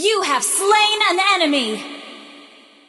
You have slain an enemy!